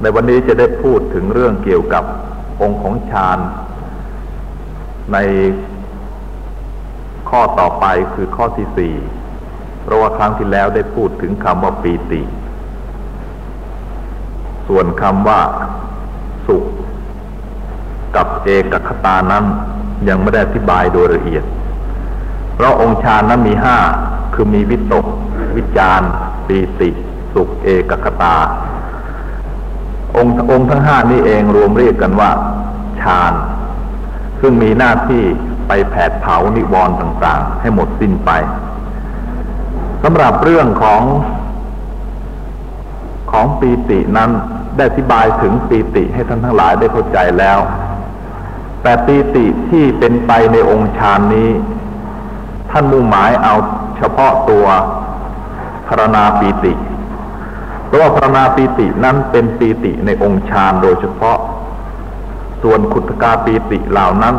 ในวันนี้จะได้พูดถึงเรื่องเกี่ยวกับองค์ของฌานในข้อต่อไปคือข้อที่สี่เพราะว่าครั้งที่แล้วได้พูดถึงคำว่าปีติ ส่วนคำว่าสุข กับเอกคตานั้นยังไม่ได้อธิบายโดยละเอียด เพราะองค์ฌานนั้นมีห้าคือมีวิตก วิจารปีติ สุขเอกคตา องค์องค์ทั้งห้านี้เองรวมเรียกกันว่าฌานซึ่งมีหน้าที่ไปแผดเผานิวรณ์ต่าง ๆ ให้หมดสิ้นไปสำหรับเรื่องของของปีตินั้นได้อธิบายถึงปีติให้ท่านทั้งหลายได้เข้าใจแล้ว แต่ปีติที่เป็นไปในองค์ฌานนี้ ท่านมุ่งหมายเอาเฉพาะตัวพรณาปีติ ราะว่าพรณาปีตินั้นเป็นปีติในองค์ฌานโดยเฉพาะ ส่วนขุตกาปีติเหล่านั้น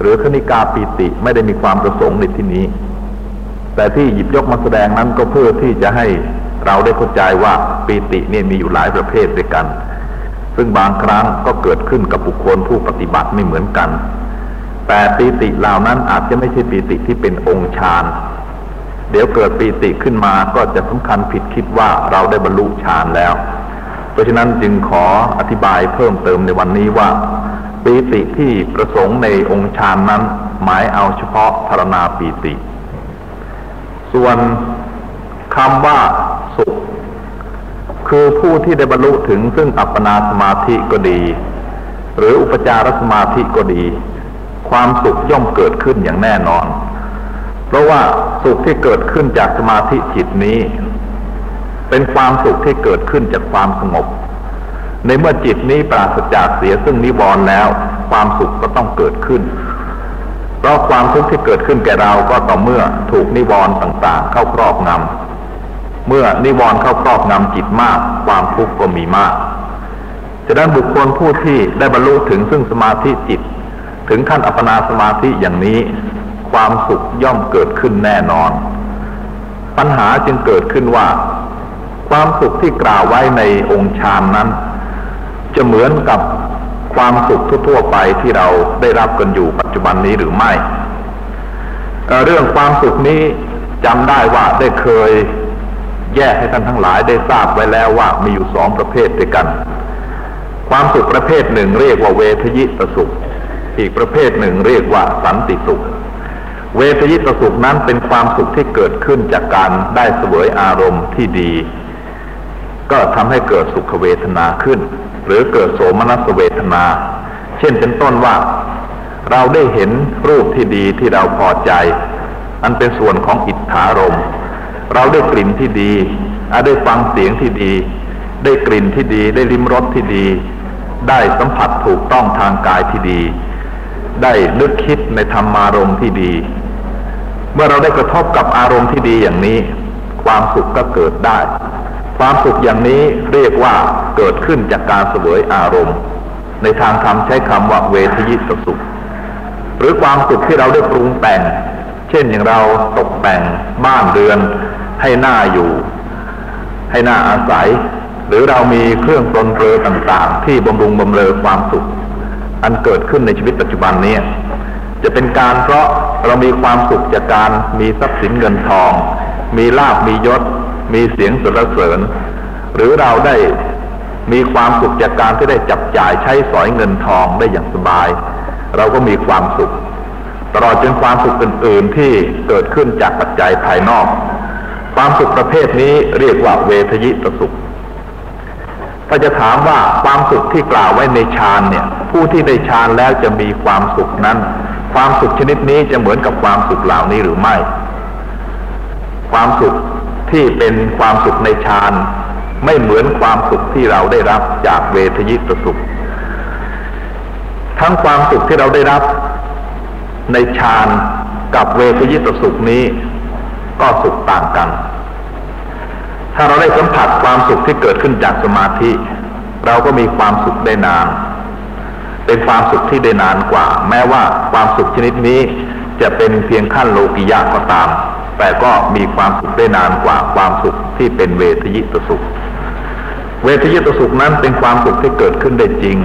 หรือคณิกาปีติไม่ได้มีความประสงค์ในที่นี้ แต่ที่หยิบยกมาแสดงนั้นก็เพื่อที่จะให้เราได้เข้าใจว่าปีตินี่มีอยู่หลายประเภทด้วยกัน ซึ่งบางครั้งก็เกิดขึ้นกับบุคคลผู้ปฏิบัติไม่เหมือนกัน แต่ปีติเหล่านั้นอาจจะไม่ใช่ปีติที่เป็นองค์ฌาน เดี๋ยวเกิดปีติขึ้นมาก็จะสำคัญผิดคิดว่าเราได้บรรลุฌานแล้ว เพราะฉะนั้นจึงขออธิบายเพิ่มเติมในวันนี้ว่าปีติที่ประสงค์ในองค์ฌานนั้น หมายเอาเฉพาะธารณาปีติ ส่วนคำว่าสุข คือผู้ที่ได้บรรลุถึงซึ่งอัปปนาสมาธิก็ดี หรืออุปจารสมาธิก็ดี ความสุขย่อมเกิดขึ้นอย่างแน่นอน เพราะว่าสุขที่เกิดขึ้นจากสมาธิจิตนี้ เป็นความสุขที่เกิดขึ้นจากความสงบ ในเมื่อจิตนี้ปราศจากเสียซึ่งนิวรณ์แล้ว ความสุขก็ต้องเกิดขึ้น เพราะความทุกข์ที่เกิดขึ้นแก่เราก็ต่อเมื่อถูกนิวรณ์ต่างๆ เข้าครอบงำเมื่อนิวรณ์เข้าครอบงำจิตมาก ความทุกข์ก็มีมากฉะนั้นบุคคลผู้ที่ได้บรรลุถึงซึ่งสมาธิจิต ถึงขั้นอัปปนาสมาธิอย่างนี้ ความสุขย่อมเกิดขึ้นแน่นอน ปัญหาจึงเกิดขึ้นว่า ความสุขที่กล่าวไว้ในองค์ฌานนั้น จะเหมือนกับความสุขทั่วๆไปที่เราได้รับกันอยู่ปัจจุบันนี้หรือไม่เเรื่องความสุขนี้จำได้ว่าได้เคยแยกให้ท่านทั้งหลายได้ทราบไว้แล้วว่ามีอยู่สองประเภทด้วยกัน ความสุขประเภทหนึ่งเรียกว่าเวทยิตสุข อีกประเภทหนึ่งเรียกว่าสันติสุข เวทยิตสุขนั้นเป็นความสุขที่เกิดขึ้นจากการได้เสวยอารมณ์ที่ดี ก็ทำให้เกิดสุขเวทนาขึ้น หรือเกิดโสมนัสเวทนา เช่นเป็นต้นว่า เราได้เห็นรูปที่ดีที่เราพอใจ อันเป็นส่วนของอิทธารมเราได้กลิ่นที่ดีได้ฟังเสียงที่ดี ได้กลิ่นที่ดี ได้ลิ้มรสที่ดี ได้สัมผัสถูกต้องทางกายที่ดี ได้นึกคิดในธรรมารมณ์ที่ดี เมื่อเราได้กระทบกับอารมณ์ที่ดีอย่างนี้ ความสุขก็เกิดได้ ความสุขอย่างนี้เรียกว่าเกิดขึ้นจากการเสวยอารมณ์ ในทางธรรมใช้คำว่าเวทยิตสุข หรือความสุขที่เราได้ปรุงแต่ง เช่นอย่างเราตกแต่งบ้านเรือน ให้หน้าอยู่ ให้หน้าอาศัย หรือเรามีเครื่องปรนเรือต่างๆ ที่บำรุงบำเรอความสุข อันเกิดขึ้นในชีวิตปัจจุบันนี้จะเป็นการเพราะเรามีความสุขจากการมีทรัพย์สินเงินทอง มีลาบมียศ มีเสียงสรรเสริญ หรือเราได้มีความสุขจากการที่ได้จับจ่ายใช้สอยเงินทองได้อย่างสบาย เราก็มีความสุข ตลอดจนความสุขอื่น ๆ ที่เกิดขึ้นจากปัจจัยภายนอก ความสุขประเภทนี้เรียกว่าเวทยิตสุข ถ้าจะถามว่าความสุขที่กล่าวไว้ในฌานเนี่ย ผู้ที่ได้ฌานแล้วจะมีความสุขนั้น ความสุขชนิดนี้จะเหมือนกับความสุขเหล่านี้หรือไม่ ความสุขที่เป็นความสุขในฌานไม่เหมือนความสุขที่เราได้รับจากเวทยิตสุข ทั้งความสุขที่เราได้รับในฌานกับเวทยิตสุขนี้ ก็สุขต่างกัน ถ้าเราได้สัมผัสความสุขที่เกิดขึ้นจากสมาธิ เราก็มีความสุขได้นาน เป็นความสุขที่ได้นานกว่า แม้ว่าความสุขชนิดนี้จะเป็นเพียงขั้นโลกิยะก็ตาม แต่ก็มีความสุขได้นานกว่าความสุขที่เป็นเวทยิตสุข เวทยิตสุขนั้นเป็นความสุขที่เกิดขึ้นได้จริง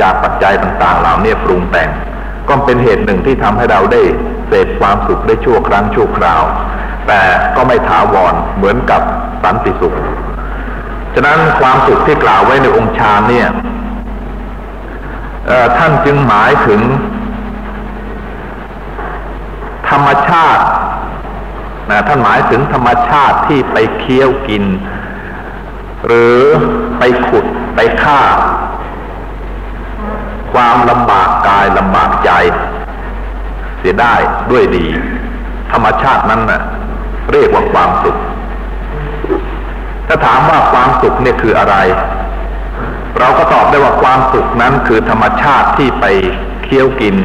จากปัจจัยต่างๆ เหล่านี้ปรุงแต่ง ก็เป็นเหตุหนึ่งที่ทำให้เราได้เสพความสุขได้ชั่วครั้งชั่วคราว แต่ก็ไม่ถาวรเหมือนกับสันติสุข ฉะนั้นความสุขที่กล่าวไว้ในองค์ฌานเนี่ยท่านจึงหมายถึง ธรรมชาตินะท่านหมายถึงธรรมชาติที่ไปเคี้ยวกิน หรือไปขุดไปฆ่า ความลำบากกายลำบากใจ เสียได้ด้วยดี ธรรมชาตินั้นนะ่ะ เรียกว่าความสุข ถ้าถามว่าความสุขเนี่ยคืออะไร เราก็ตอบได้ว่าความสุขนั้นคือธรรมชาติที่ไปเคี้ยวกิน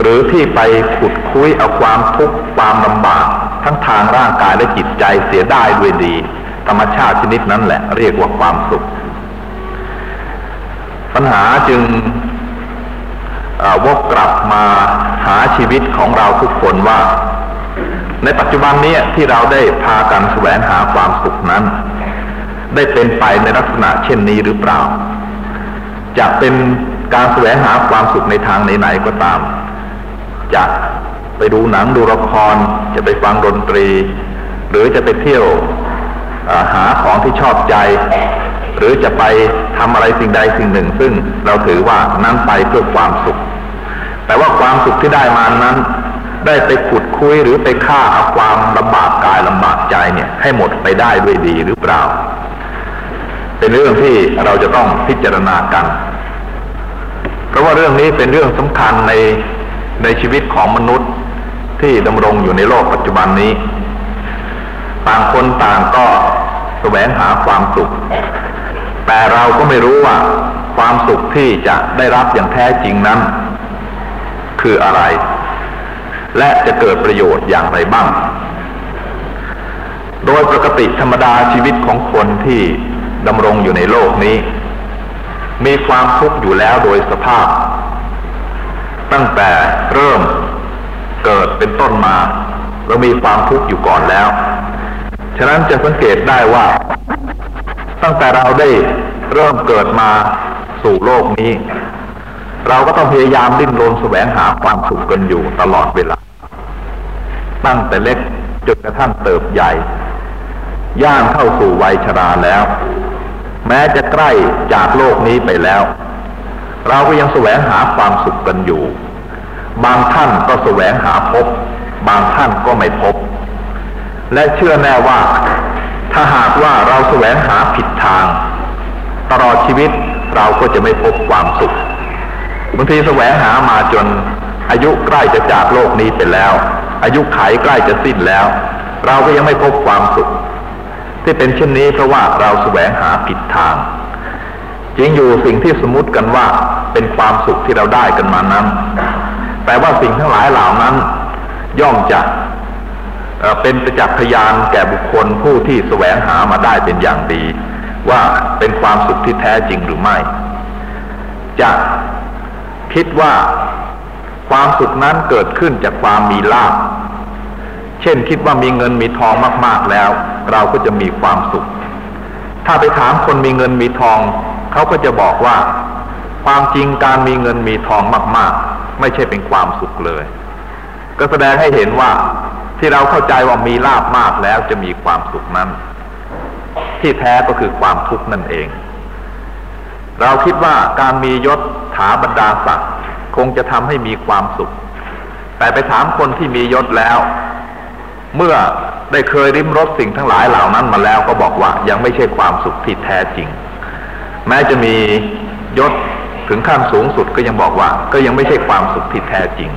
หรือที่ไปขุดคุ้ยเอาความทุกข์ความลำบาก ทั้งทางร่างกายและจิตใจเสียได้ด้วยดี ธรรมชาติชนิดนั้นแหละ เรียกว่าความสุข ปัญหาจึงวกกลับมาหาชีวิตของเราทุกคนว่า ในปัจจุบันนี้ที่เราได้พากันแสวงหาความสุขนั้น ได้เป็นไปในลักษณะเช่นนี้หรือเปล่า จะเป็นการแสวงหาความสุขในทางไหนๆก็ตาม จะไปดูหนังดูละคร จะไปฟังดนตรี หรือจะไปเที่ยวหาของที่ชอบใจ หรือจะไปทำอะไรสิ่งใดสิ่งหนึ่ง ซึ่งเราถือว่านั้นไปเพื่อความสุข แต่ว่าความสุขที่ได้มานั้น ได้ไปขุดคุยหรือไปฆ่าเอาความลำบากกายลำบากใจเนี่ย ให้หมดไปได้ด้วยดีหรือเปล่า เป็นเรื่องที่เราจะต้องพิจารณากัน เพราะว่าเรื่องนี้เป็นเรื่องสำคัญในในชีวิตของมนุษย์ที่ดำรงอยู่ในโลกปัจจุบันนี้ ต่างคนต่างก็แสวงหาความสุข แต่เราก็ไม่รู้ว่า ความสุขที่จะได้รับอย่างแท้จริงนั้น คืออะไร และจะเกิดประโยชน์อย่างไรบ้าง โดยปกติธรรมดาชีวิตของคนที่ดำรงอยู่ในโลกนี้ มีความทุกข์อยู่แล้วโดยสภาพ ตั้งแต่เริ่มเกิดเป็นต้นมา เรามีความทุกข์อยู่ก่อนแล้ว ฉะนั้นจะสังเกตได้ว่า ตั้งแต่เราได้เริ่มเกิดมาสู่โลกนี้ เราก็ต้องพยายามดิ้นรนแสวงหาความสุขกันอยู่ตลอดเวลา ตั้งแต่เล็กจนกระทั่งเติบใหญ่ ย่างเข้าสู่วัยชราแล้ว แม้จะใกล้จากโลกนี้ไปแล้ว เราก็ยังแสวงหาความสุขกันอยู่ บางท่านก็แสวงหาพบ บางท่านก็ไม่พบ และเชื่อแน่ว่า ถ้าหากว่าเราแสวงหาผิดทาง ตลอดชีวิตเราก็จะไม่พบความสุข บางทีแสวงหามาจนอายุใกล้จะจากโลกนี้ไปแล้ว อายุไขใกล้จะสิ้นแล้ว เราก็ยังไม่พบความสุข ที่เป็นเช่นนี้เพราะว่าเราแสวงหาผิดทางจริงอยู่สิ่งที่สมมติกันว่าเป็นความสุขที่เราได้กันมานั้น แต่ว่าสิ่งทั้งหลายเหล่านั้น ย่อมจะเป็นประจักษ์พยานแก่บุคคลผู้ที่แสวงหามาได้เป็นอย่างดี ว่าเป็นความสุขที่แท้จริงหรือไม่ จะ คิดว่าความสุขนั้นเกิดขึ้นจากความมีลาภเช่นคิดว่ามีเงินมีทองมาก ๆแล้ว เราก็จะมีความสุข ถ้าไปถามคนมีเงินมีทอง เขาก็จะบอกว่า ความจริงการมีเงินมีทองมาก ๆ ไม่ใช่เป็นความสุขเลย ก็แสดงให้เห็นว่าที่เราเข้าใจว่ามีลาบมากแล้วจะมีความสุขนั้น ที่แท้ก็คือความทุกข์นั่นเอง เราคิดว่าการมียศถาบรรดาศักดิ์คงจะทำให้มีความสุข แต่ไปถามคนที่มียศแล้ว เมื่อได้เคยริมรสสิ่งทั้งหลายเหล่านั้นมาแล้วก็บอกว่ายังไม่ใช่ความสุขที่แท้จริง แม้จะมียศถึงขั้นสูงสุดก็ยังบอกว่า ก็ยังไม่ใช่ความสุขที่แท้จริง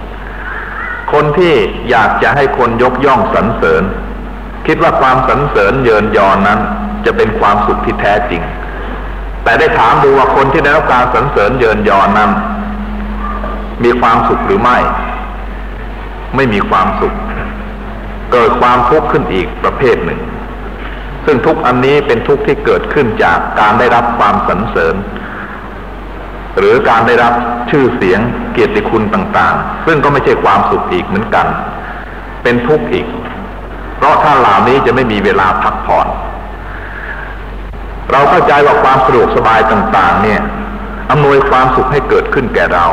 คนที่อยากจะให้คนยกย่องสรรเสริญ คิดว่าความสรรเสริญเยินยอนั้น จะเป็นความสุขที่แท้จริง แต่ได้ถามดูว่าคนที่ได้รับการสรรเสริญเยินยอนั้น มีความสุขหรือไม่ ไม่มีความสุข เกิดความทุกข์ขึ้นอีกประเภทหนึ่ง ซึ่งทุกอันนี้เป็นทุกข์ที่เกิดขึ้นจากการได้รับความสรรเสริญ หรือการได้รับชื่อเสียงเกียรติคุณต่างๆ ซึ่งก็ไม่ใช่ความสุขอีกเหมือนกัน เป็นทุกข์อีก เพราะท่านเหล่านี้จะไม่มีเวลาพักผ่อน เราเข้าใจว่าความสะดวกสบายต่างๆ เนี่ยอำนวยความสุขให้เกิดขึ้นแก่เรา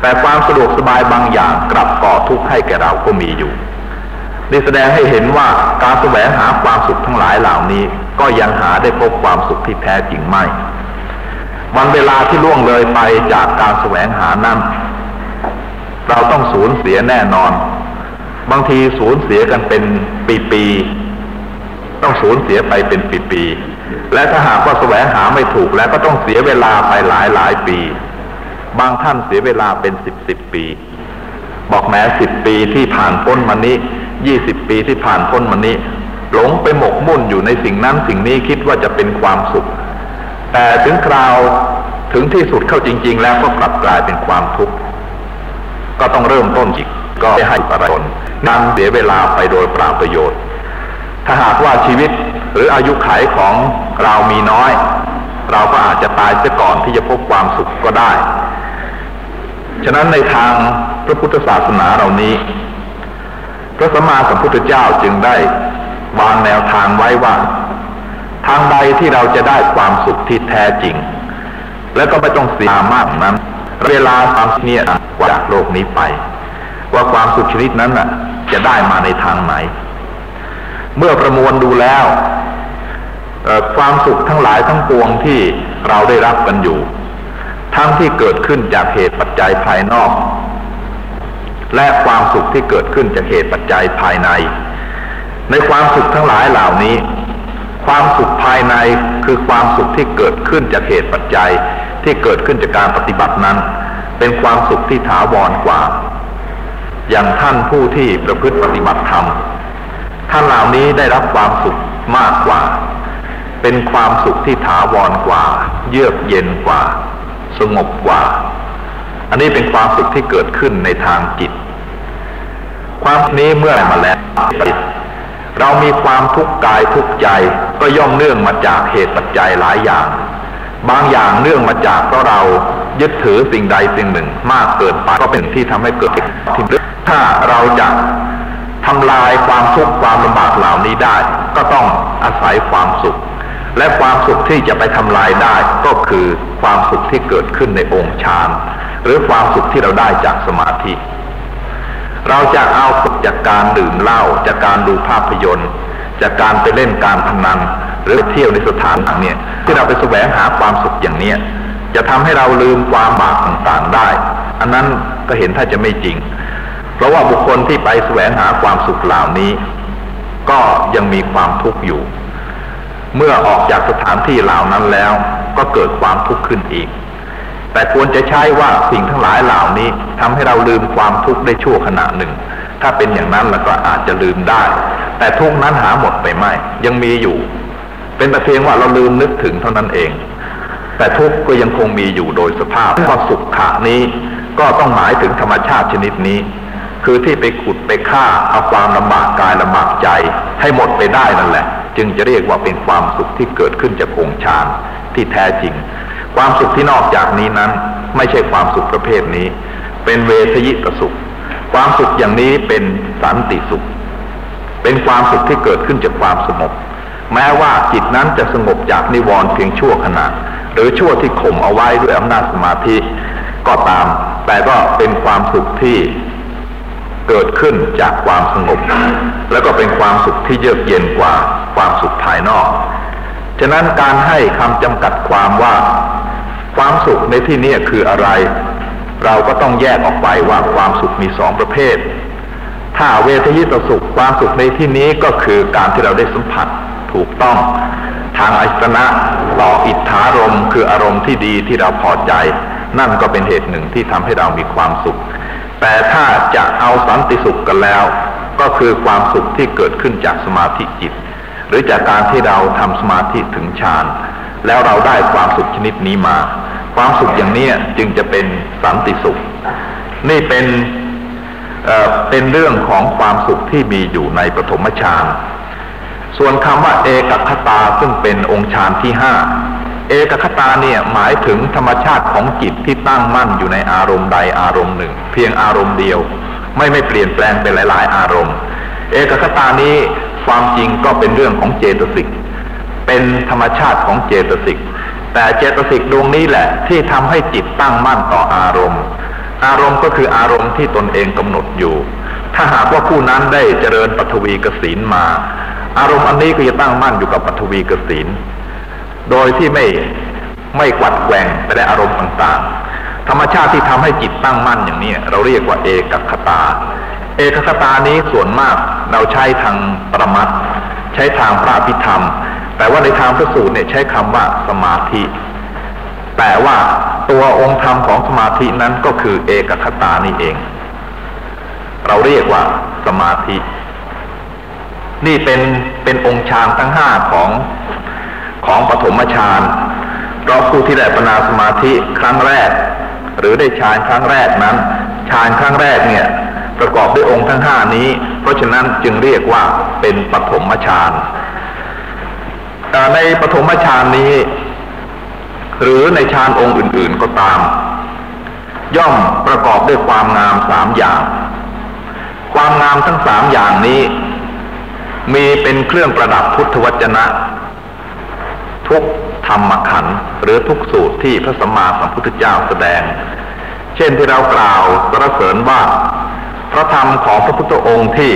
แต่ความสะดวกสบายบางอย่างกลับก่อทุกข์ให้แก่เราก็มีอยู่นี่แสดงให้เห็นว่าการแสวงหาความสุขทั้งหลายเหล่านี้ ก็ยังหาได้พบความสุขที่แท้จริงไม่ วันเวลาที่ล่วงเลยไปจากการแสวงหานั้นเราต้องสูญเสียแน่นอน บางทีสูญเสียกันเป็นปีๆ ต้องสูญเสียไปเป็นปีๆ และถ้าหากว่าแสวงหาไม่ถูกแล้วก็ต้องเสียเวลาไปหลายหลายปี บางท่านเสียเวลาเป็นสิบสิบปี บอกแม้สิบปีที่ผ่านพ้นมานี้ยี่สิบปีที่ผ่านพ้นมานี้ หลงไปหมกมุ่นอยู่ในสิ่งนั้นสิ่งนี้คิดว่าจะเป็นความสุข แต่ถึงคราวถึงที่สุดเข้าจริง ๆ แล้วก็กลับกลายเป็นความทุกข์ก็ต้องเริ่มต้นอีกก็ให้ประชนนั่งเสียเวลาไปโดยปราประโยชน์ ถ้าหากว่าชีวิต รืออายุขัยของเรามีน้อย เราก็อาจจะตายเสียก่อนที่จะพบความสุขก็ได้ ฉะนั้นในทางพระพุทธศาสนาเรานี้ พระสัมมาสัมพุทธเจ้าจึงได้วางแนวทางไว้ว่า ทางใดที่เราจะได้ความสุขที่แท้จริง แล้วก็ไม่ต้องเสียมากนั้น เวลาความเนี่ยจากโลกนี้ไป ว่าความสุขชนิดนั้นน่ะ จะได้มาในทางไหน เมื่อประมวลดูแล้ว ความสุขทั้งหลายทั้งปวงที่เราได้รับกันอยู่ ทั้งที่เกิดขึ้นจากเหตุปัจจัยภายนอก และความสุขที่เกิดขึ้นจากเหตุปัจจัยภายใน ในความสุขทั้งหลายเหล่านี้ ความสุขภายในคือความสุขที่เกิดขึ้นจากเหตุปัจจัยที่เกิดขึ้นจากการปฏิบัตินั้น เป็นความสุขที่ถาวรกว่า อย่างท่านผู้ที่ประพฤติปฏิบัติธรรมท่านเหล่านี้ได้รับความสุขมากกว่า เป็นความสุขที่ถาวรกว่า เยือกเย็นกว่า สงบกว่า อันนี้เป็นความสุขที่เกิดขึ้นในทางจิต ความนี้เมื่อมาแล้วเรามีความทุกข์กายทุกข์ใจก็ย่อมเนื่องมาจากเหตุปัจจัยหลายอย่าง บางอย่างเนื่องมาจากเพราะเรายึดถือสิ่งใดสิ่งหนึ่งมากเกินไปก็เป็นที่ทำให้เกิดทิ่ถ้าเราจะทำลายความทุกข์ความลำบากเหล่านี้ได้ ก็ต้องอาศัยความสุข และความสุขที่จะไปทำลายได้ก็คือความสุขที่เกิดขึ้นในองค์ฌานหรือความสุขที่เราได้จากสมาธิ เราจะเอาสุขจากการดื่มเหล้าจากการดูภาพยนตร์ จากการไปเล่นการพนันหรือเที่ยวในสถานต่างเนี่ยที่เราไปแสวงหาความสุขอย่างเนี้ยจะทำให้เราลืมความบาปต่างๆได้ อันนั้นก็เห็นถ้าจะไม่จริง เพราะว่าบุคคลที่ไปแสวงหาความสุขเหล่านี้ ก็ยังมีความทุกข์อยู่ เมื่อออกจากสถานที่เหล่านั้นแล้วก็เกิดความทุกข์ขึ้นอีก แต่ควรจะใช้ว่าสิ่งทั้งหลายเหล่านี้ทำให้เราลืมความทุกข์ได้ชั่วขณะหนึ่ง ถ้าเป็นอย่างนั้นแล้วก็อาจจะลืมได้ แต่ทุกนั้นหาหมดไปไม่ ยังมีอยู่ เป็นแต่เพียงว่าเราลืมนึกถึงเท่านั้นเอง แต่ทุกข์ก็ยังคงมีอยู่โดยสภาพความสุขขานี้ ก็ต้องหมายถึงธรรมชาติชนิดนี้คือที่ไปขุดไปฆ่าเอาความลำบากกายลำบากใจให้หมดไปได้นั่นแหละ จึงจะเรียกว่าเป็นความสุขที่เกิดขึ้นจากองค์ฌานที่แท้จริง ความสุขที่นอกจากนี้นั้น ไม่ใช่ความสุขประเภทนี้ เป็นเวทยิตสุข ความสุขอย่างนี้เป็นสันติสุข เป็นความสุขที่เกิดขึ้นจากความสงบแม้ว่าจิตนั้นจะสงบจากนิวรณ์เพียงชั่วขณะหรือชั่วที่ข่มเอาไว้ด้วยอำนาจสมาธิก็ตาม แต่ก็เป็นความสุขที่ เกิดขึ้นจากความสงบ แล้วก็เป็นความสุขที่เยือกเย็นกว่าความสุขภายนอก ฉะนั้นการให้คำจำกัดความว่า ความสุขในที่นี้คืออะไร เราก็ต้องแยกออกไปว่าความสุขมีสองประเภท ถ้าเวทยิตสุขความสุขในที่นี้ก็คือการที่เราได้สัมผัสถูกต้องทางอิสนะต่ออิทธารมคืออารมณ์ที่ดีที่เราพอใจ นั่นก็เป็นเหตุหนึ่งที่ทำให้เรามีความสุข แต่ถ้าจะเอาสันติสุขกันแล้ว ก็คือความสุขที่เกิดขึ้นจากสมาธิจิต หรือจากการที่เราทำสมาธิถึงฌานแล้วเราได้ความสุขชนิดนี้มา ความสุขอย่างนี้จึงจะเป็นสันติสุข นี่เป็นเเป็นเรื่องของความสุขที่มีอยู่ในปฐมฌานส่วนคำว่าเอกคตาซึ่งเป็นองค์ฌานที่ห้า เอกคตาเนี่ยหมายถึงธรรมชาติของจิตที่ตั้งมั่นอยู่ในอารมณ์ใดอารมณ์หนึ่ง เพียงอารมณ์เดียว ไม่ไม่เปลี่ยนแปลงเป็นหลาย ๆ อารมณ์ เอกคตานี้ความจริงก็เป็นเรื่องของเจตสิกเป็นธรรมชาติของเจตสิกแต่เจตสิกดวงนี้แหละที่ทำให้จิตตั้งมั่นต่ออารมณ์ อารมณ์ก็คืออารมณ์ที่ตนเองกำหนดอยู่ ถ้าหากว่าผู้นั้นได้เจริญปัทวีกสินมา อารมณ์อันนี้ก็จะตั้งมั่นอยู่กับปัทวีกสิน โดยที่ไม่ไม่กวัดแกว่งไปได้อารมณ์ต่างๆ ธรรมชาติที่ทำให้จิตตั้งมั่นอย่างนี้ เราเรียกว่าเอกคตา เอกคตานี้ส่วนมากเราใช้ทางประมัดใช้ทางพระพิธรรม แต่ว่าในทางพระสูตรเนี่ยใช้คำว่าสมาธิ แต่ว่าตัวองค์ธรรมของสมาธินั้นก็คือเอกคตานี่เอง เราเรียกว่าสมาธิ นี่เป็นเป็นองค์ฌานทั้งห้าของ ของปฐมฌานเพราะผู้ที่ได้ปนาสมาธิครั้งแรก หรือได้ฌานครั้งแรกนั้นฌานครั้งแรกเนี่ยประกอบด้วยองค์ทั้งห้านี้ เพราะฉะนั้นจึงเรียกว่าเป็นปฐมฌานในปฐมฌานนี้ หรือในฌานองค์อื่น ๆก็ตาม ย่อมประกอบด้วยความงามสามอย่าง ความงามทั้งสามอย่างนี้ มีเป็นเครื่องประดับพุทธวจนะ ทุกธรรมขันธ์หรือทุกสูตรที่พระสัมมาสัมพุทธเจ้าแสดง เช่นที่เรากล่าวสรรเสริญว่า พระธรรมของพระพุทธองค์ที่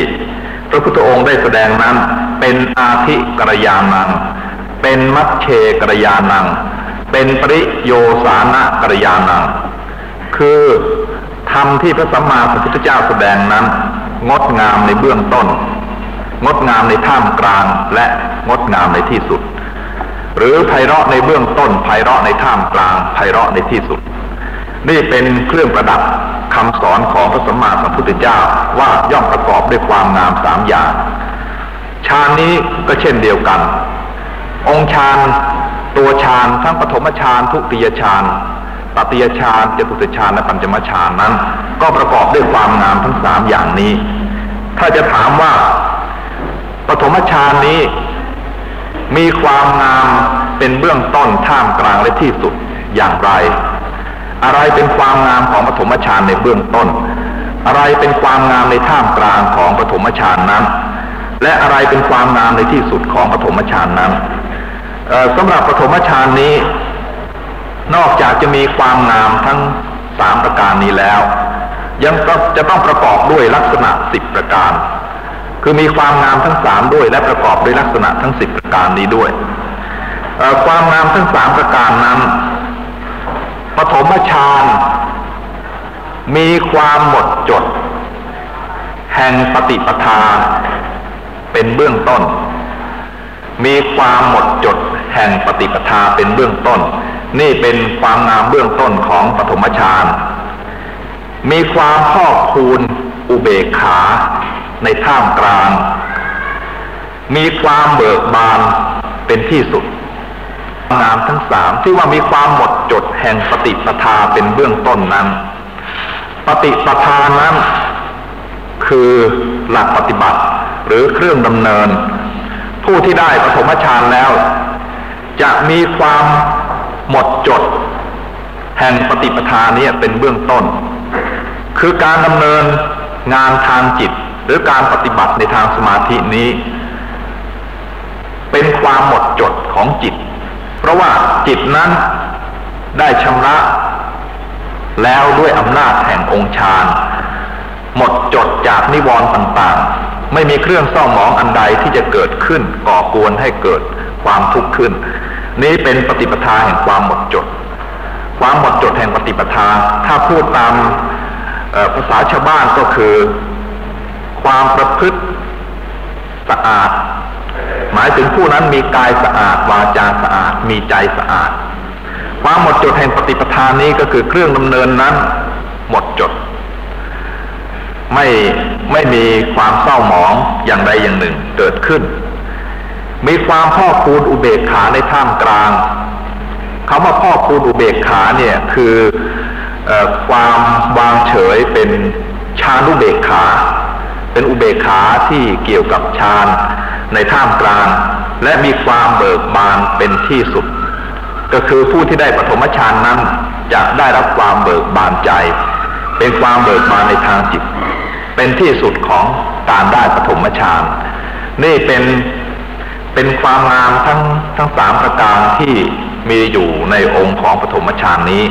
พระพุทธองค์ได้แสดงนั้น เป็นอาธิกรยานัง เป็นมัชเชกรยานัง เป็นปริโยสานะกรยานัง คือธรรมที่พระสัมมาสัมพุทธเจ้าแสดงนั้น งดงามในเบื้องต้น งดงามในท่ามกลางและงดงามในที่สุด หรือไพเราะในเบื้องต้นไพเราะในท่ามกลางไพเราะในที่สุด นี่เป็นเครื่องประดับคำสอนของพระสัมมาสัมพุทธเจ้าว่าย่อมประกอบด้วยความงามสามอย่างฌานนี้ก็เช่นเดียวกัน องค์ฌานตัวฌานทั้งปฐมฌานทุติยฌานตติยฌานจตุตฌานและปัญจมฌานนั้น ก็ประกอบด้วยความงามทั้งสามอย่างนี้ ถ้าจะถามว่าปฐมฌานนี้ มีความงามเป็นเบื้องต้นท่ามกลางและที่สุดอย่างไร อะไรเป็นความงามของปฐมฌานในเบื้องต้น อะไรเป็นความงามในท่ามกลางของปฐมฌานนั้น และอะไรเป็นความงามในที่สุดของปฐมฌานนั้นสำหรับปฐมฌานนี้ นอกจากจะมีความงามทั้งสามประการนี้แล้ว ยังจะต้องประกอบด้วยลักษณะสิบประการ คือมีความงามทั้งสามด้วยและประกอบด้วยลักษณะทั้งสิบประการนี้ด้วย ความงามทั้งสามประการนั้นปฐมฌานมีความหมดจด แห่งปฏิปทา เป็นเบื้องต้น มีความหมดจด แห่งปฏิปทาเป็นเบื้องต้น นี่เป็นความงามเบื้องต้นของปฐมฌานมีความพอกคูณอุเบกขา ในท่ามกลาง มีความเบิกบานเป็นที่สุดงามทั้งสามที่ว่ามีความหมดจดแห่งปฏิปทาเป็นเบื้องต้นนั้น ปฏิปทานั้น คือหลักปฏิบัติหรือเครื่องดำเนิน ผู้ที่ได้ปฐมฌานแล้ว จะมีความหมดจด แห่งปฏิปทานี้เป็นเบื้องต้น คือการดำเนินงานทางจิต หรือการปฏิบัติในทางสมาธินี้ เป็นความหมดจดของจิต เพราะว่าจิตนั้นได้ชำระแล้วด้วยอำนาจแห่งองค์ฌานหมดจดจากนิวรณ์ต่างๆ ไม่มีเครื่องเศร้าหมองอันใดที่จะเกิดขึ้นก่อกวนให้เกิดความทุกข์ขึ้น นี้เป็นปฏิปทาแห่งความหมดจด ความหมดจดแห่งปฏิปทา ถ้าพูดตามภาษาชาวบ้านก็คือ ความประพฤติสะอาด หมายถึงผู้นั้นมีกายสะอาดวาจาสะอาด มีใจสะอาดความหมดจดแห่งปฏิปทานนี้ก็คือเครื่องดำเนินนั้น หมดจด ไม่ไม่มีความเศร้าหมองอย่างใดอย่างหนึ่งเกิดขึ้น มีความพ่อคูณอุเบกขาในท่ามกลางคำว่าพ่อคูณอุเบกขาเนี่ยคืออความวางเฉยเป็นชาลุเบกขา เป็นอุเบกขาที่เกี่ยวกับฌานในท่ามกลาง และมีความเบิกบานเป็นที่สุด ก็คือผู้ที่ได้ปฐมฌานนั้นจะได้รับความเบิกบานใจ เป็นความเบิกบานในทางจิต เป็นที่สุดของการได้ปฐมฌานนี่เป็นเป็นความงามทั้งทั้งสามประการที่มีอยู่ในองค์ของปฐมฌานนี้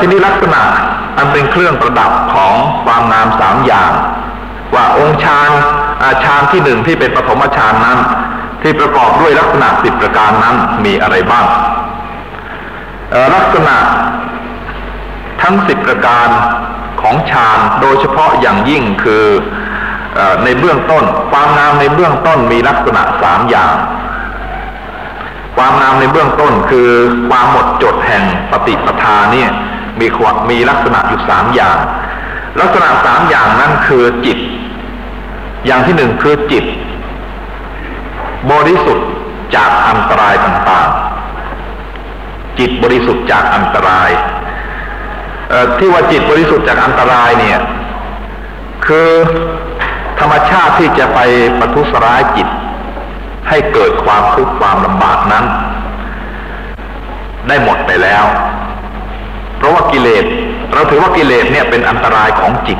ที่นี้ลักษณะอันเป็นเครื่องประดับของความงามสามอย่าง ว่าองค์ฌานฌานที่หนึ่งที่เป็นปฐมฌานนั้น ที่ประกอบด้วยลักษณะสิบประการนั้นมีอะไรบ้างลักษณะทั้งสิบประการของฌานโดยเฉพาะอย่างยิ่งคือในเบื้องต้น ความงามในเบื้องต้นมีลักษณะสามอย่าง ความงามในเบื้องต้นคือความหมดจดแห่งปฏิปทาเนี่ยมีมีลักษณะอยู่สามอย่าง ลักษณะสามอย่างนั้นคือจิต อย่างที่หนึ่งคือจิต บริสุทธิ์จากอันตรายต่างๆ จิตบริสุทธิ์จากอันตรายที่ว่าจิตบริสุทธิ์จากอันตรายเนี่ย คือธรรมชาติที่จะไปประทุษร้ายจิต ให้เกิดความทุกข์ความลำบากนั้น ได้หมดไปแล้ว เพราะว่ากิเลส เราถือว่ากิเลสเนี่ยเป็นอันตรายของจิต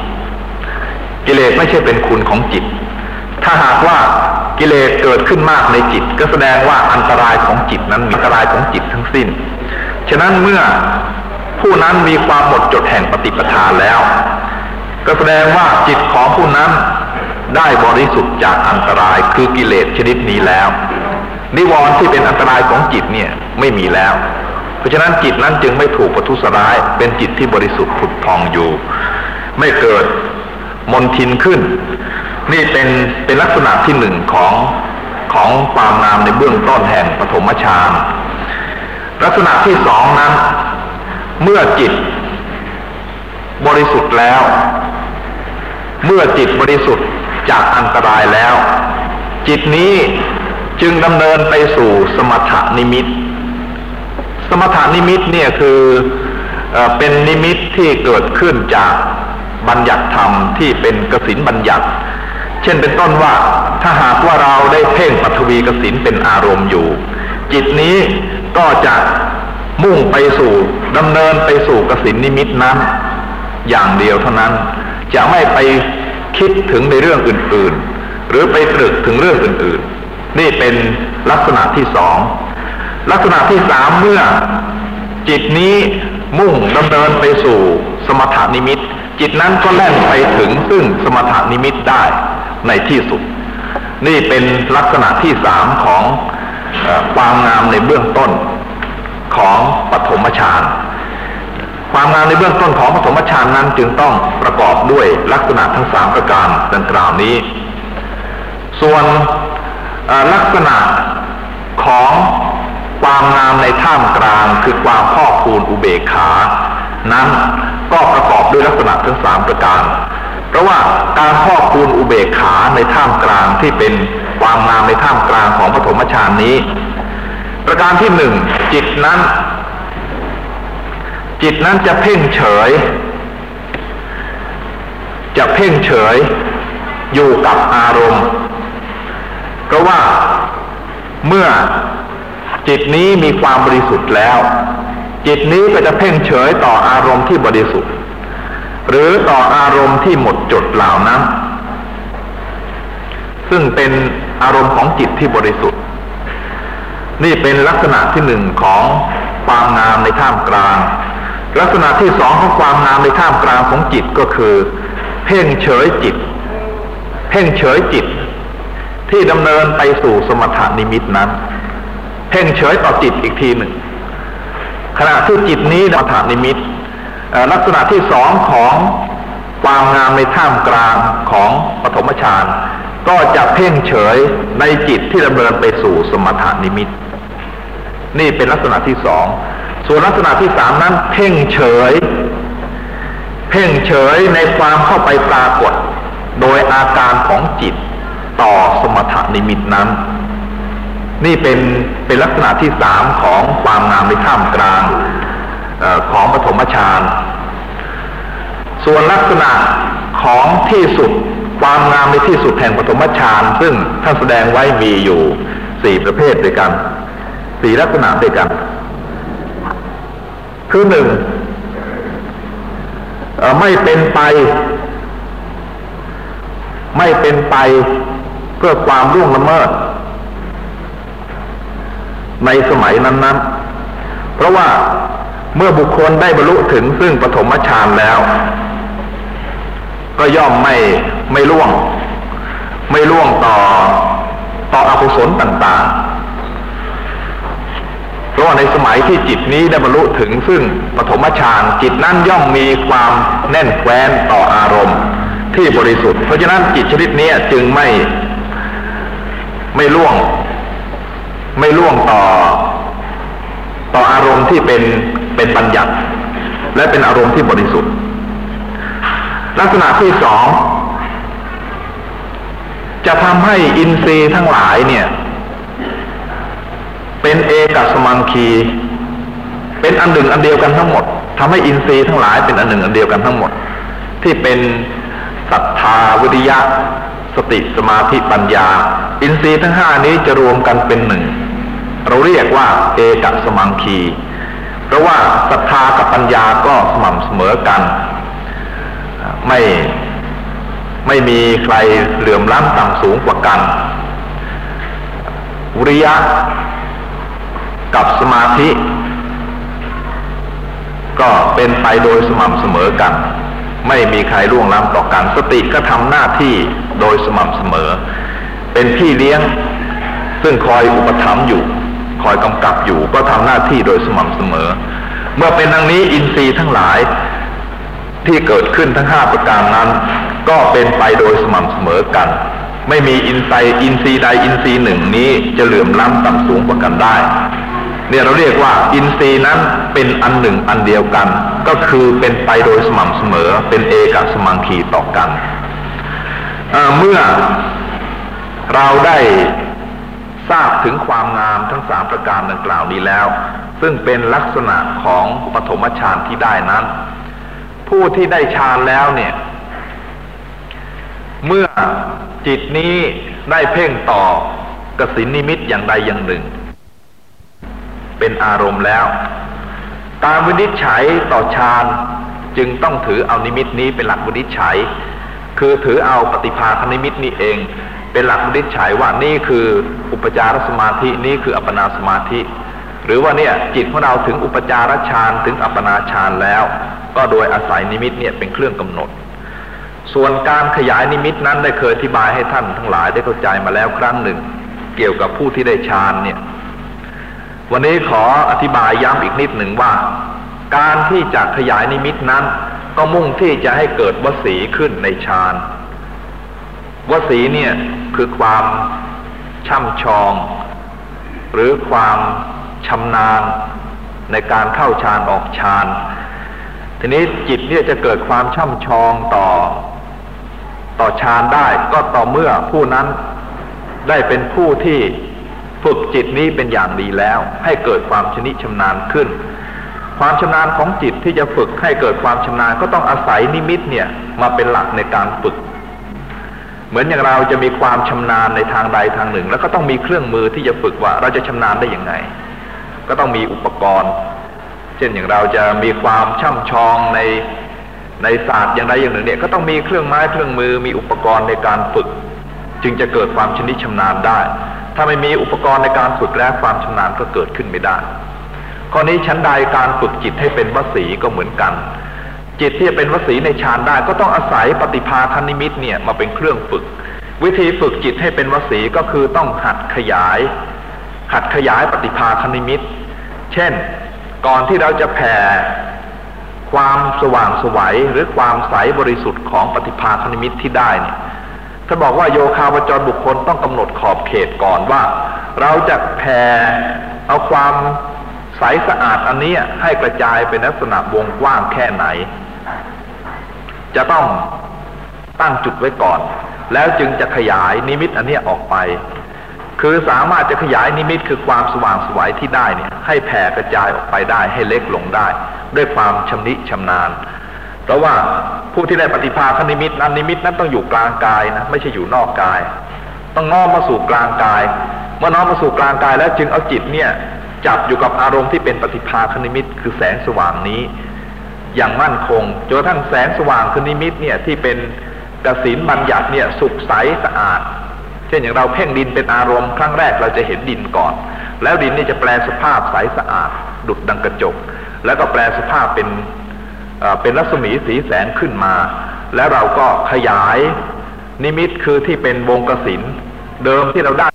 กิเลสไม่ใช่เป็นคุณของจิต ถ้าหากว่ากิเลสเกิดขึ้นมากในจิต ก็แสดงว่าอันตรายของจิตนั้นมีอันตรายของจิตทั้งสิ้น ฉะนั้นเมื่อผู้นั้นมีความหมดจดแห่งปฏิปทาแล้ว ก็แสดงว่าจิตของผู้นั้น ได้บริสุทธิ์จากอันตรายคือกิเลสชนิดนี้แล้ว นิวรณ์ที่เป็นอันตรายของจิตเนี่ยไม่มีแล้ว เพราะฉะนั้นจิตนั้นจึงไม่ถูกประทุษร้าย เป็นจิตที่บริสุทธิ์ผุดพองอยู่ ไม่เกิดมนทินขึ้น นี่เป็นเป็นลักษณะที่หนึ่งของของความงามในเบื้องต้นแห่งปฐมฌานลักษณะที่สองนั้น เมื่อจิตบริสุทธิ์แล้ว เมื่อจิตบริสุทธิ์ จากอันตรายแล้ว จิตนี้จึงดำเนินไปสู่สมถนิมิต สมถนิมิตเนี่ยคือเอเป็นนิมิตที่เกิดขึ้นจากบัญญัติธรรมที่เป็นกสินบัญญัติ เช่นเป็นต้นว่าถ้าหากว่าเราได้เพ่งปัทวีกสินเป็นอารมณ์อยู่ จิตนี้ก็จะมุ่งไปสู่ดำเนินไปสู่กสินนิมิตนั้น อย่างเดียวเท่านั้น จะไม่ไป คิดถึงในเรื่องอื่นๆ หรือไปตรึกถึงเรื่องอื่นๆ นี่เป็นลักษณะที่สองลักษณะที่สามเมื่อจิตนี้มุ่งดำเนินไปสู่สมถานิมิต จิตนั้นก็แล่นไปถึงซึ่งสมถานิมิตได้ในที่สุด นี่เป็นลักษณะที่สามของความงามในเบื้องต้นของปฐมฌาน ความงามในเบื้องต้นของปฐมฌานนั้นจึงต้องประกอบด้วยลักษณะทั้งสามประการดังกล่าวนี้ ส่วนลักษณะของความงามในท่ามกลางคือความพ่อคูณอุเบกขา นั้นก็ประกอบด้วยลักษณะทั้งสามประการ เพราะว่าการพ่อคูณอุเบกขาในท่ามกลางที่เป็นความงามในท่ามกลางของปฐมฌานนี้ ประการที่หนึ่งจิตนั้น จิตนั้นจะเพ่งเฉย จะเพ่งเฉย อยู่กับอารมณ์เพราะว่าเมื่อจิตนี้มีความบริสุทธิ์แล้ว จิตนี้ก็จะเพ่งเฉยต่ออารมณ์ที่บริสุทธิ์ หรือต่ออารมณ์ที่หมดจดเหล่านั้น ซึ่งเป็นอารมณ์ของจิตที่บริสุทธิ์ นี่เป็นลักษณะที่หนึ่งของความงามในท่ามกลาง ลักษณะที่สองของความงามในท่ามกลางของจิตก็คือ เพ่งเฉยจิต เพ่งเฉยจิต ที่ดำเนินไปสู่สมถานิมิตนั้น เพ่งเฉยต่อจิตอีกทีหนึ่ง ขณะที่จิตนี้สมถานิมิตลักษณะที่สองของความงามในท่ามกลางของปฐมฌานก็จะเพ่งเฉยในจิตที่ดำเนินไปสู่สมถานิมิต นี่เป็นลักษณะที่สอง ส่วนลักษณะที่สามนั้น เพ่งเฉย เพ่งเฉยในความเข้าไปปรากฏ โดยอาการของจิตต่อสมถนิมิตนั้น นี่เป็นเป็นลักษณะที่สามของความงามในท่ามกลางอของปฐมฌานส่วนลักษณะของที่สุดความงามในที่สุดแห่งปฐมฌานซึ่งท่านแสดงไว้มีอยู่สี่ประเภทด้วยกันสี่ลักษณะด้วยกัน คือหนึ่งไม่เป็นไป ไม่เป็นไปเพื่อความร่วงละเมิด ในสมัยนั้น ๆ เพราะว่าเมื่อบุคคลได้บรรลุถึงซึ่งปฐมฌานแล้ว ก็ย่อมไม่ไม่ล่วง ไม่ล่วงต่อต่ออกุศลต่าง ๆ เพราะว่าในสมัยที่จิตนี้ได้บรรลุถึงซึ่งปฐมฌานจิตนั้นย่อมมีความแน่นแฟ้นต่ออารมณ์ ที่บริสุทธิ์ เพราะฉะนั้นจิตชนิดนี้จึงไม่ไม่ล่วง ไม่ล่วงต่อ ต่ออารมณ์ที่เป็นเป็นบัญญัติ และเป็นอารมณ์ที่บริสุทธิ์ ลักษณะที่สองจะทำให้อินทรีย์ทั้งหลายเนี่ย เป็นเอกสมังคี เป็นอันหนึ่งอันเดียวกันทั้งหมดทำให้อินทรีย์ทั้งหลายเป็นอันหนึ่งอันเดียวกันทั้งหมด ที่เป็นศรัทธาวิริยะ สติสมาธิปัญญา อินทรีย์ทั้งห้านี้จะรวมกันเป็นหนึ่งเราเรียกว่าเอกสมังคี เพราะว่าศรัทธากับปัญญาก็สม่ำเสมอกัน ไม่ไม่มีใครเหลื่อมล้ำต่ำสูงกว่ากันวิริยะ กับสมาธิ ก็เป็นไปโดยสม่ำเสมอกัน ไม่มีใครล่วงล้ำต่อกัน สติก็ทำหน้าที่โดยสม่ำเสมอ เป็นพี่เลี้ยงซึ่งคอยอุปถัมภ์อยู่ คอยกำกับอยู่ ก็ทำหน้าที่โดยสม่ำเสมอ เมื่อเป็นดังนี้อินทรีย์ทั้งหลายที่เกิดขึ้นทั้งห้าประการนั้น ก็เป็นไปโดยสม่ำเสมอกัน ไม่มีอินไซอินทรีย์ใดอินทรีย์หนึ่งนี้จะเหลื่อมล้ำต่ำสูงกว่ากันได้ เนี่ยเราเรียกว่าอินทรีย์นั้นเป็นอันหนึ่งอันเดียวกัน ก็คือเป็นไปโดยสม่ำเสมอ เป็นเอกสมังคีต่อกันเเมื่อเราได้ทราบถึงความงามทั้งสามประการดังกล่าวนี้แล้ว ซึ่งเป็นลักษณะของปฐมฌานที่ได้นั้น ผู้ที่ได้ฌานแล้วเนี่ย เมื่อจิตนี้ได้เพ่งต่อกสินนิมิตอย่างใดอย่างหนึ่ง เป็นอารมณ์แล้วการวินิจฉัยต่อฌานจึงต้องถือเอานิมิตนี้เป็นหลักวินิจฉัย คือถือเอาปฏิภาคนิมิตนี้เอง เป็นหลักวินิจฉัยว่านี่คืออุปจารสมาธินี่คืออัปนาสมาธิ หรือว่าเนี่ยจิตของเราถึงอุปจารฌานถึงอัปนาฌานแล้ว ก็โดยอาศัยนิมิตเนี่ยเป็นเครื่องกำหนด ส่วนการขยายนิมิตนั้นได้เคยอธิบายให้ท่านทั้งหลายได้เข้าใจมาแล้วครั้งหนึ่ง เกี่ยวกับผู้ที่ได้ฌานเนี่ย วันนี้ขออธิบายย้ำอีกนิดหนึ่งว่า การที่จะขยายนิมิตนั้น ก็มุ่งที่จะให้เกิดวสีขึ้นในฌานวสีเนี่ยคือความช่ำชอง หรือความชำนาญในการเข้าฌานออกฌานทีนี้จิตเนี่ยจะเกิดความช่ำชองต่อ ต่อฌานได้ก็ต่อเมื่อผู้นั้นได้เป็นผู้ที่ ฝึกจิตนี้เป็นอย่างดีแล้ว ให้เกิดความชนิชำนาญขึ้น ความชำนาญของจิตที่จะฝึกให้เกิดความชำนาญก็ต้องอาศัยนิมิตเนี่ยมาเป็นหลักในการฝึก เหมือนอย่างเราจะมีความชำนาญในทางใดทางหนึ่ง แล้วก็ต้องมีเครื่องมือที่จะฝึกว่าเราจะชำนาญได้อย่างไง ก็ต้องมีอุปกรณ์ เช่นอย่างเราจะมีความช่ำชองในในศาสตร์อย่างใดอย่างหนึ่งเนี่ยก็ต้องมีเครื่องไม้เครื่องมือมีอุปกรณ์ในการฝึก จึงจะเกิดความชนิดชำนาญได้ ถ้าไม่มีอุปกรณ์ในการฝึกแล้วความชำนาญก็เกิดขึ้นไม่ได้ ข้อนี้ชั้นใดการฝึกจิตให้เป็นวสีก็เหมือนกัน จิตที่จะเป็นวสีในฌานได้ก็ต้องอาศัยปฏิภาคนิมิตเนี่ยมาเป็นเครื่องฝึก วิธีฝึกจิตให้เป็นวสีก็คือต้องหัดขยาย หัดขยายปฏิภาคนิมิต เช่น ก่อนที่เราจะแผ่ความสว่างสวัยหรือความใสบริสุทธิ์ของปฏิภาคนิมิตที่ได้เนี่ย ถ้าบอกว่าโยคาวจรบุคคลต้องกำหนดขอบเขตก่อนว่า เราจะแผ่เอาความใสสะอาดอันนี้ให้กระจายเป็นลักษณะวงกว้างแค่ไหน จะต้องตั้งจุดไว้ก่อน แล้วจึงจะขยายนิมิตอันนี้ออกไป คือสามารถจะขยายนิมิตคือความสว่างสวยที่ได้เนี่ยให้แผ่กระจายออกไปได้ให้เล็กลงได้ ด้วยความชำนิชำนาญ เพราะว่าผู้ที่ได้ปฏิภาคนิมิตนั้นนิมิตนั้นต้องอยู่กลางกายนะไม่ใช่อยู่นอกกาย ต้องน้อมมาสู่กลางกาย เมื่อน้อมมาสู่กลางกายแล้วจึงเอาจิตเนี่ยจับอยู่กับอารมณ์ที่เป็นปฏิภาคนิมิต คือแสงสว่างนี้ อย่างมั่นคงจนกระทั่งแสงสว่างคือนิมิตเนี่ยที่เป็นกสินบัญญัติเนี่ยสุขใสสะอาด เช่นอย่างเราเพ่งดินเป็นอารมณ์ครั้งแรกเราจะเห็นดินก่อน แล้วดินนี่จะแปลสภาพใสสะอาด ดุดดังกระจก แล้วก็แปลสภาพเป็น เป็นรัศมีสีแสงขึ้นมา และเราก็ขยายนิมิตคือที่เป็นวงกสินเดิมที่เราได้